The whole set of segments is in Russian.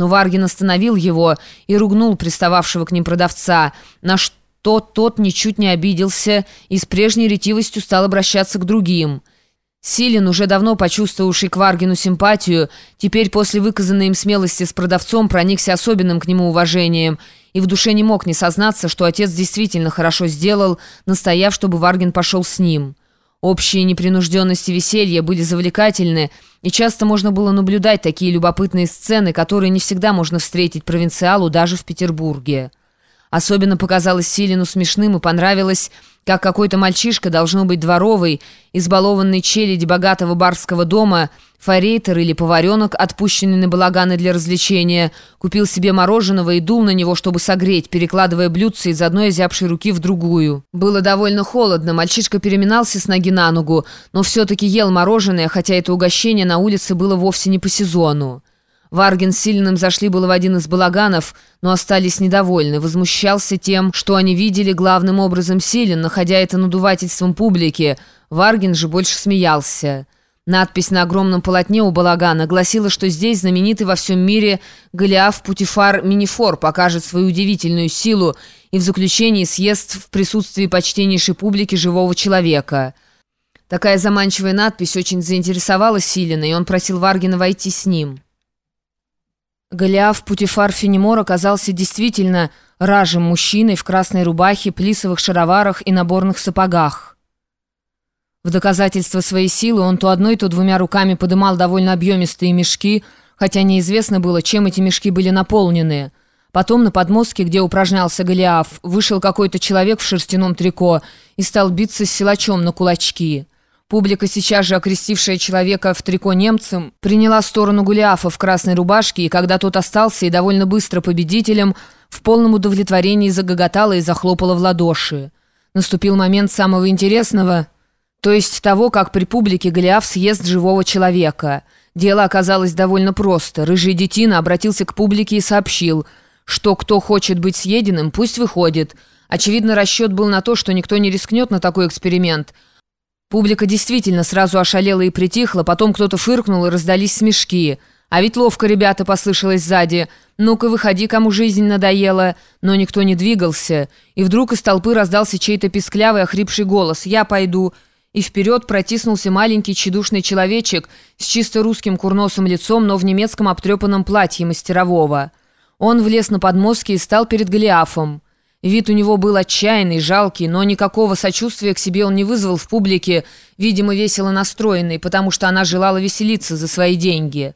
но Варгин остановил его и ругнул пристававшего к ним продавца, на что тот ничуть не обиделся и с прежней ретивостью стал обращаться к другим. Силин, уже давно почувствовавший к Варгину симпатию, теперь после выказанной им смелости с продавцом проникся особенным к нему уважением и в душе не мог не сознаться, что отец действительно хорошо сделал, настояв, чтобы Варгин пошел с ним. Общие непринужденности веселья были завлекательны, и часто можно было наблюдать такие любопытные сцены, которые не всегда можно встретить провинциалу даже в Петербурге. Особенно показалось Силину смешным и понравилось, как какой-то мальчишка, должно быть дворовый, избалованный челяди богатого барского дома, форейтер или поваренок, отпущенный на балаганы для развлечения, купил себе мороженого и дул на него, чтобы согреть, перекладывая блюдце из одной озябшей руки в другую. Было довольно холодно, мальчишка переминался с ноги на ногу, но все-таки ел мороженое, хотя это угощение на улице было вовсе не по сезону. Варгин с Сильным зашли было в один из балаганов, но остались недовольны. Возмущался тем, что они видели главным образом Силин, находя это надувательством публики. Варгин же больше смеялся. Надпись на огромном полотне у балагана гласила, что здесь знаменитый во всем мире Голиаф Путифар Минифор покажет свою удивительную силу и в заключении съест в присутствии почтеннейшей публики живого человека. Такая заманчивая надпись очень заинтересовала Силина, и он просил Варгина войти с ним. Голиаф Путифар Фенемор оказался действительно ражем мужчиной в красной рубахе, плисовых шароварах и наборных сапогах. В доказательство своей силы он то одной, то двумя руками подымал довольно объемистые мешки, хотя неизвестно было, чем эти мешки были наполнены. Потом на подмостке, где упражнялся Голиаф, вышел какой-то человек в шерстяном трико и стал биться с силачом на кулачки. Публика, сейчас же окрестившая человека в трико немцем, приняла сторону Гулиафа в красной рубашке, и когда тот остался и довольно быстро победителем, в полном удовлетворении загоготала и захлопала в ладоши. Наступил момент самого интересного, то есть того, как при публике Голиаф съест живого человека. Дело оказалось довольно просто. Рыжий детина обратился к публике и сообщил, что кто хочет быть съеденным, пусть выходит. Очевидно, расчет был на то, что никто не рискнет на такой эксперимент – Публика действительно сразу ошалела и притихла, потом кто-то фыркнул и раздались смешки. «А ведь ловко, ребята!» — послышалось сзади. «Ну-ка, выходи, кому жизнь надоела!» Но никто не двигался. И вдруг из толпы раздался чей-то писклявый, охрипший голос. «Я пойду!» И вперед протиснулся маленький тщедушный человечек с чисто русским курносым лицом, но в немецком обтрепанном платье мастерового. Он влез на подмостки и стал перед Голиафом. Вид у него был отчаянный, жалкий, но никакого сочувствия к себе он не вызвал в публике, видимо, весело настроенный, потому что она желала веселиться за свои деньги.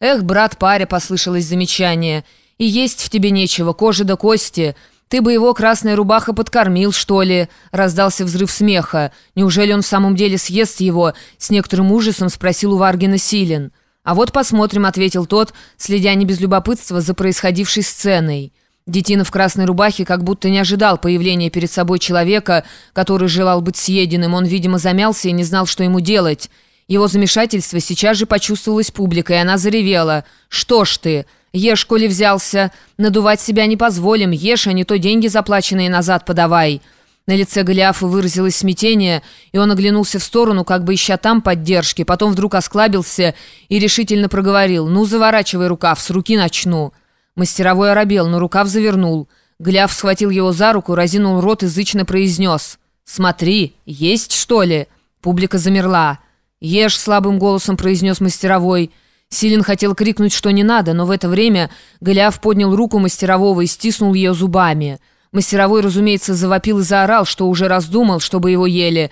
«Эх, брат, паря», — послышалось замечание, — «и есть в тебе нечего, кожи да кости. Ты бы его красная рубаха подкормил, что ли?» Раздался взрыв смеха. «Неужели он в самом деле съест его?» С некоторым ужасом спросил у Варгина Силин. «А вот посмотрим», — ответил тот, следя не без любопытства за происходившей сценой. Детина в красной рубахе как будто не ожидал появления перед собой человека, который желал быть съеденным. Он, видимо, замялся и не знал, что ему делать. Его замешательство сейчас же почувствовалось публикой, и она заревела. «Что ж ты? Ешь, коли взялся. Надувать себя не позволим. Ешь, а не то деньги заплаченные назад подавай». На лице Голиафа выразилось смятение, и он оглянулся в сторону, как бы ища там поддержки, потом вдруг осклабился и решительно проговорил «Ну, заворачивай рукав, с руки начну». Мастеровой оробел, но рукав завернул. Гляв схватил его за руку, разинул рот и зычно произнес. «Смотри, есть что ли?» Публика замерла. «Ешь», — слабым голосом произнес мастеровой. Силин хотел крикнуть, что не надо, но в это время Голиаф поднял руку мастерового и стиснул ее зубами. Мастеровой, разумеется, завопил и заорал, что уже раздумал, чтобы его ели,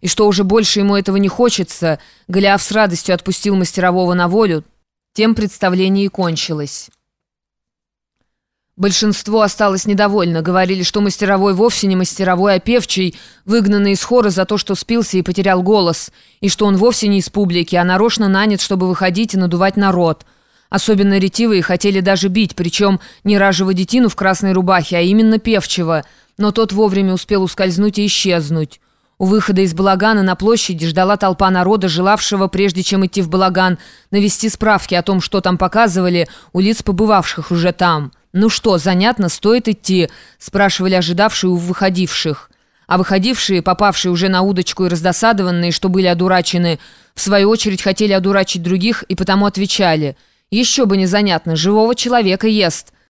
и что уже больше ему этого не хочется. Голиаф с радостью отпустил мастерового на волю. Тем представление и кончилось. Большинство осталось недовольно, говорили, что мастеровой вовсе не мастеровой, а певчий, выгнанный из хора за то, что спился и потерял голос, и что он вовсе не из публики, а нарочно нанят, чтобы выходить и надувать народ. Особенно ретивые хотели даже бить, причем не ражего детину в красной рубахе, а именно певчего, но тот вовремя успел ускользнуть и исчезнуть. У выхода из балагана на площади ждала толпа народа, желавшего, прежде чем идти в балаган, навести справки о том, что там показывали, у лиц побывавших уже там. «Ну что, занятно, стоит идти?» – спрашивали ожидавшие у выходивших. А выходившие, попавшие уже на удочку и раздосадованные, что были одурачены, в свою очередь хотели одурачить других и потому отвечали Еще бы незанятно, живого человека ест.